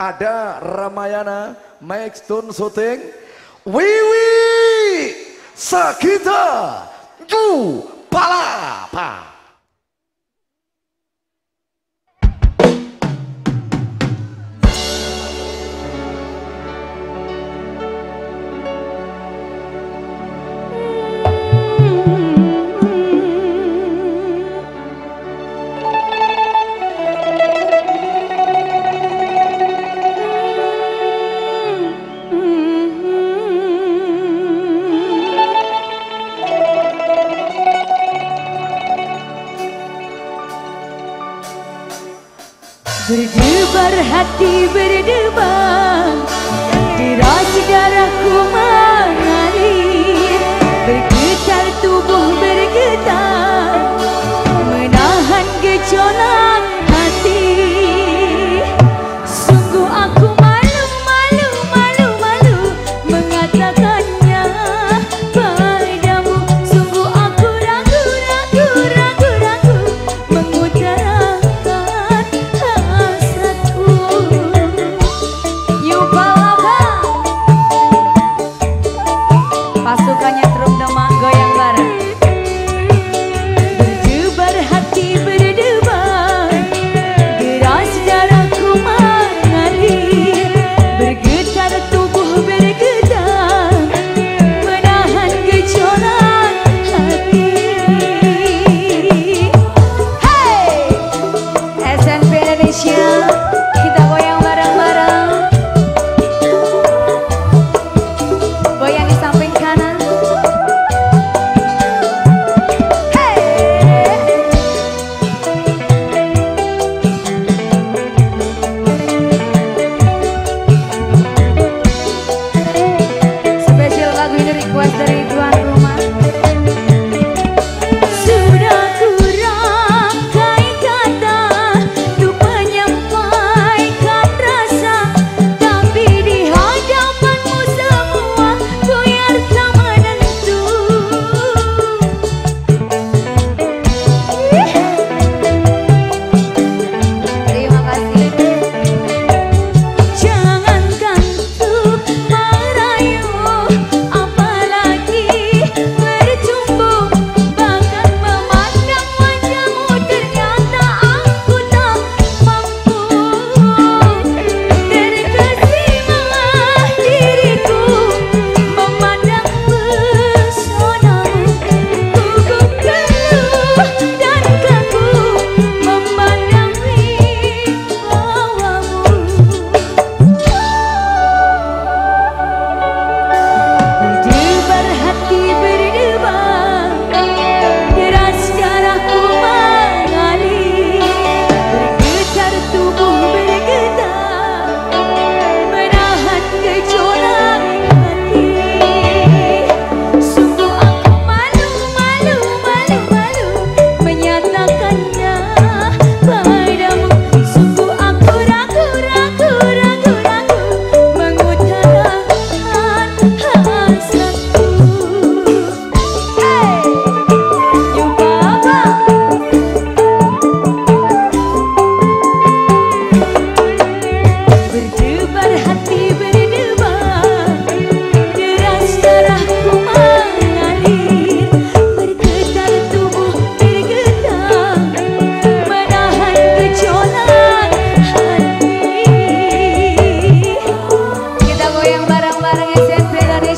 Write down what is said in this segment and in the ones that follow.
ada Ramayana Mike Stone Shooting Wiwi Sagita Ju Palapa Berdebar hati berdebar Deras darahku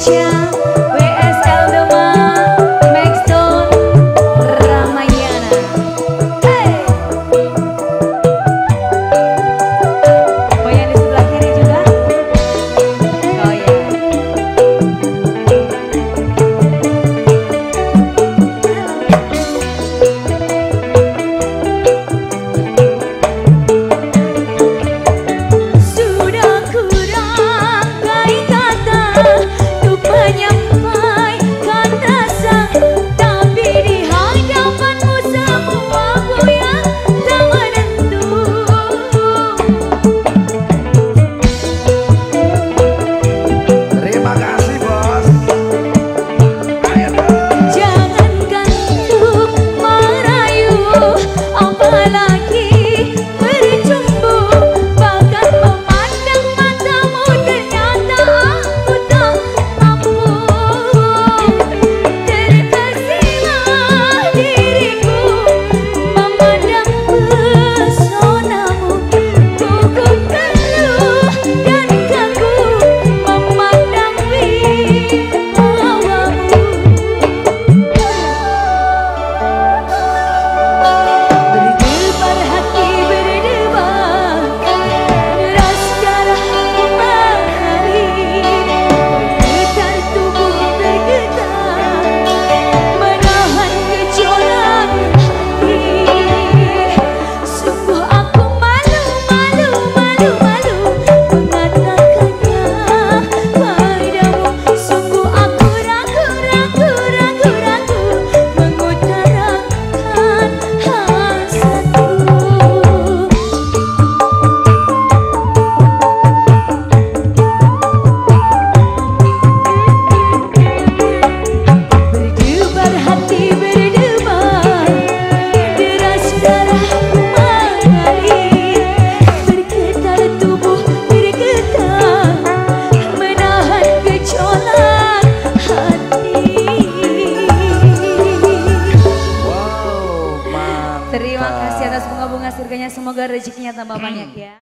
家。Semoga rezekinya tambah banyak ya.